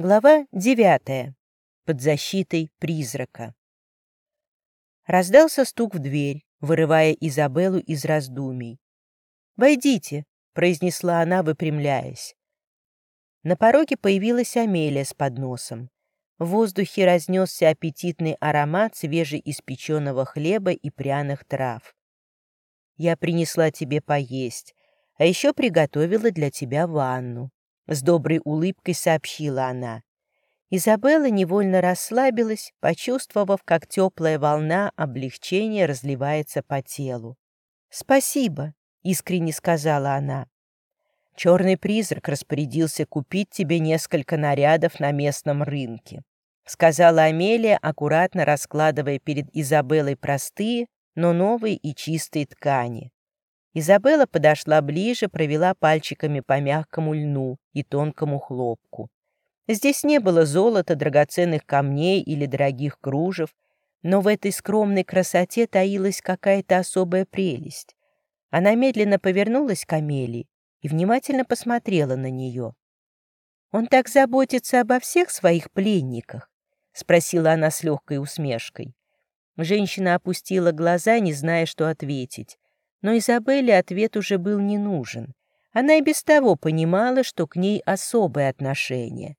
Глава девятая. Под защитой призрака. Раздался стук в дверь, вырывая Изабеллу из раздумий. «Войдите», — произнесла она, выпрямляясь. На пороге появилась Амелия с подносом. В воздухе разнесся аппетитный аромат свежеиспеченного хлеба и пряных трав. «Я принесла тебе поесть, а еще приготовила для тебя ванну», с доброй улыбкой сообщила она. Изабелла невольно расслабилась, почувствовав, как теплая волна облегчения разливается по телу. «Спасибо», — искренне сказала она. «Черный призрак распорядился купить тебе несколько нарядов на местном рынке», — сказала Амелия, аккуратно раскладывая перед Изабеллой простые, но новые и чистые ткани. Изабелла подошла ближе, провела пальчиками по мягкому льну и тонкому хлопку. Здесь не было золота, драгоценных камней или дорогих кружев, но в этой скромной красоте таилась какая-то особая прелесть. Она медленно повернулась к Амелии и внимательно посмотрела на нее. «Он так заботится обо всех своих пленниках?» — спросила она с легкой усмешкой. Женщина опустила глаза, не зная, что ответить. Но Изабелле ответ уже был не нужен. Она и без того понимала, что к ней особое отношение.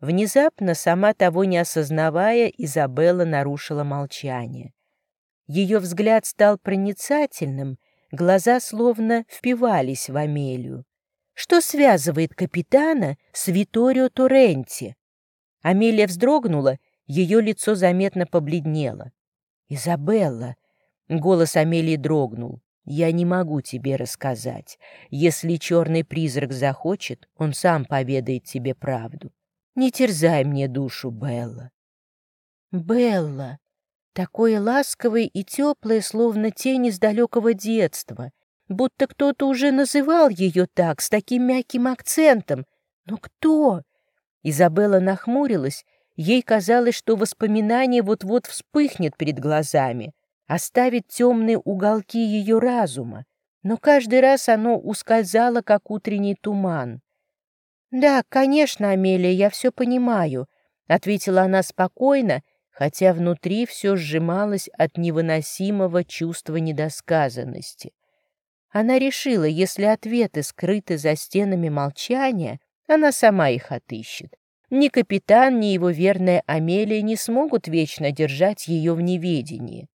Внезапно, сама того не осознавая, Изабелла нарушила молчание. Ее взгляд стал проницательным, глаза словно впивались в Амелию. Что связывает капитана с Виторио Торренти? Амелия вздрогнула, ее лицо заметно побледнело. «Изабелла!» — голос Амелии дрогнул. Я не могу тебе рассказать. Если черный призрак захочет, он сам поведает тебе правду. Не терзай мне душу, Белла. Белла, такое ласковое и теплое, словно тень из далекого детства, будто кто-то уже называл ее так, с таким мягким акцентом. Но кто? Изабелла нахмурилась, ей казалось, что воспоминание вот-вот вспыхнет перед глазами оставит темные уголки ее разума, но каждый раз оно ускользало, как утренний туман. «Да, конечно, Амелия, я все понимаю», — ответила она спокойно, хотя внутри все сжималось от невыносимого чувства недосказанности. Она решила, если ответы скрыты за стенами молчания, она сама их отыщет. Ни капитан, ни его верная Амелия не смогут вечно держать ее в неведении.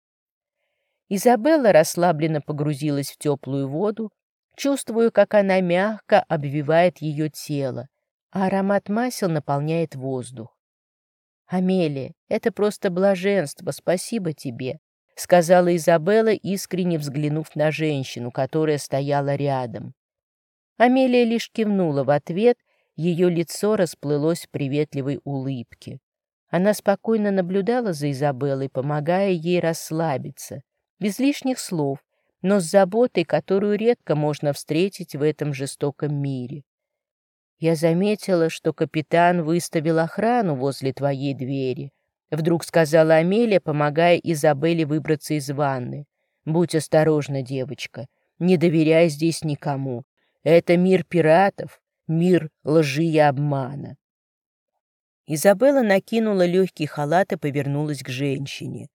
Изабелла расслабленно погрузилась в теплую воду, чувствуя, как она мягко обвивает ее тело, а аромат масел наполняет воздух. «Амелия, это просто блаженство, спасибо тебе», — сказала Изабелла, искренне взглянув на женщину, которая стояла рядом. Амелия лишь кивнула в ответ, ее лицо расплылось в приветливой улыбке. Она спокойно наблюдала за Изабеллой, помогая ей расслабиться — без лишних слов, но с заботой, которую редко можно встретить в этом жестоком мире. Я заметила, что капитан выставил охрану возле твоей двери. Вдруг сказала Амелия, помогая Изабелле выбраться из ванны. Будь осторожна, девочка, не доверяй здесь никому. Это мир пиратов, мир лжи и обмана. Изабелла накинула легкий халат и повернулась к женщине.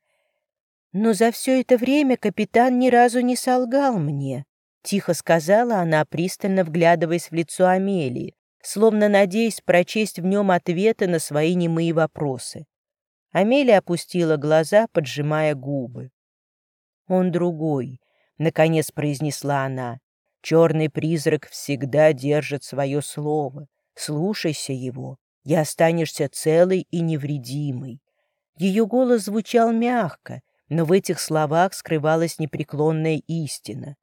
Но за все это время капитан ни разу не солгал мне, тихо сказала она, пристально вглядываясь в лицо Амелии, словно надеясь прочесть в нем ответы на свои немые вопросы. Амелия опустила глаза, поджимая губы. «Он другой», — наконец произнесла она. «Черный призрак всегда держит свое слово. Слушайся его, и останешься целой и невредимой». Ее голос звучал мягко, но в этих словах скрывалась непреклонная истина.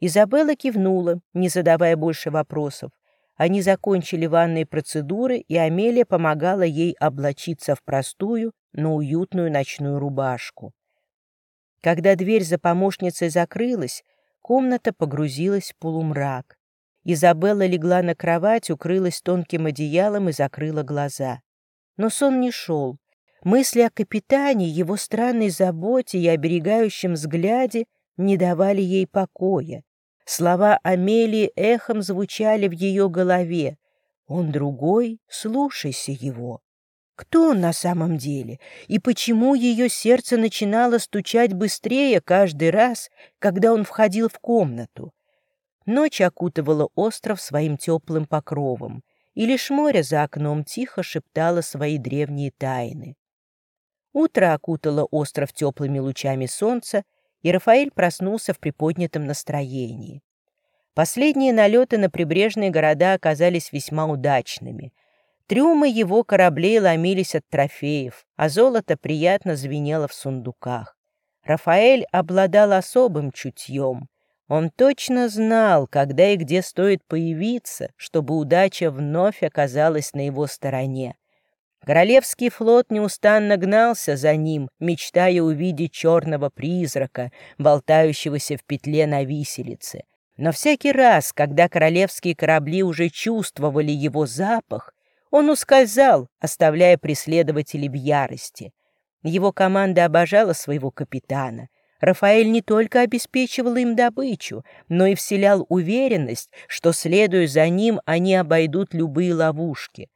Изабелла кивнула, не задавая больше вопросов. Они закончили ванные процедуры, и Амелия помогала ей облачиться в простую, но уютную ночную рубашку. Когда дверь за помощницей закрылась, комната погрузилась в полумрак. Изабелла легла на кровать, укрылась тонким одеялом и закрыла глаза. Но сон не шел, Мысли о капитане, его странной заботе и оберегающем взгляде не давали ей покоя. Слова Амелии эхом звучали в ее голове. Он другой, слушайся его. Кто он на самом деле? И почему ее сердце начинало стучать быстрее каждый раз, когда он входил в комнату? Ночь окутывала остров своим теплым покровом, и лишь море за окном тихо шептало свои древние тайны. Утро окутало остров теплыми лучами солнца, и Рафаэль проснулся в приподнятом настроении. Последние налеты на прибрежные города оказались весьма удачными. Трюмы его кораблей ломились от трофеев, а золото приятно звенело в сундуках. Рафаэль обладал особым чутьем. Он точно знал, когда и где стоит появиться, чтобы удача вновь оказалась на его стороне. Королевский флот неустанно гнался за ним, мечтая увидеть черного призрака, болтающегося в петле на виселице. Но всякий раз, когда королевские корабли уже чувствовали его запах, он ускользал, оставляя преследователей в ярости. Его команда обожала своего капитана. Рафаэль не только обеспечивал им добычу, но и вселял уверенность, что, следуя за ним, они обойдут любые ловушки.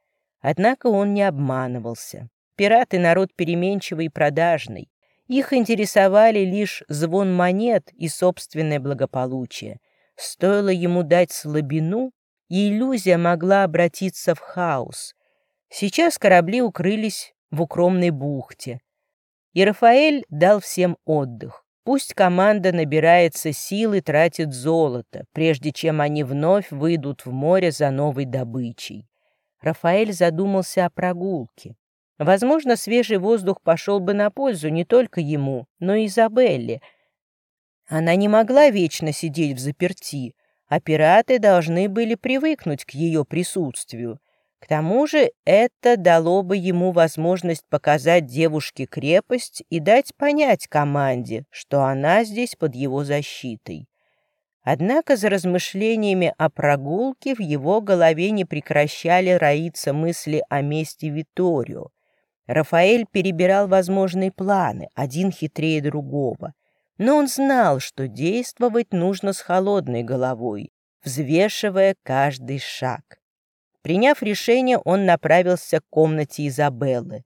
Однако он не обманывался. Пираты — народ переменчивый и продажный. Их интересовали лишь звон монет и собственное благополучие. Стоило ему дать слабину, и иллюзия могла обратиться в хаос. Сейчас корабли укрылись в укромной бухте. И Рафаэль дал всем отдых. Пусть команда набирается сил и тратит золото, прежде чем они вновь выйдут в море за новой добычей. Рафаэль задумался о прогулке. Возможно, свежий воздух пошел бы на пользу не только ему, но и Изабелле. Она не могла вечно сидеть в заперти, а пираты должны были привыкнуть к ее присутствию. К тому же это дало бы ему возможность показать девушке крепость и дать понять команде, что она здесь под его защитой. Однако за размышлениями о прогулке в его голове не прекращали роиться мысли о месте Виторио. Рафаэль перебирал возможные планы, один хитрее другого. Но он знал, что действовать нужно с холодной головой, взвешивая каждый шаг. Приняв решение, он направился к комнате Изабеллы.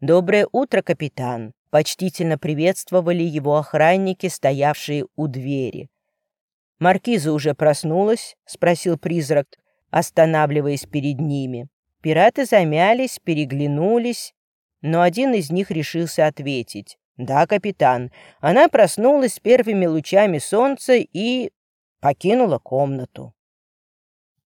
«Доброе утро, капитан!» — почтительно приветствовали его охранники, стоявшие у двери. «Маркиза уже проснулась?» — спросил призрак, останавливаясь перед ними. Пираты замялись, переглянулись, но один из них решился ответить. «Да, капитан, она проснулась с первыми лучами солнца и покинула комнату».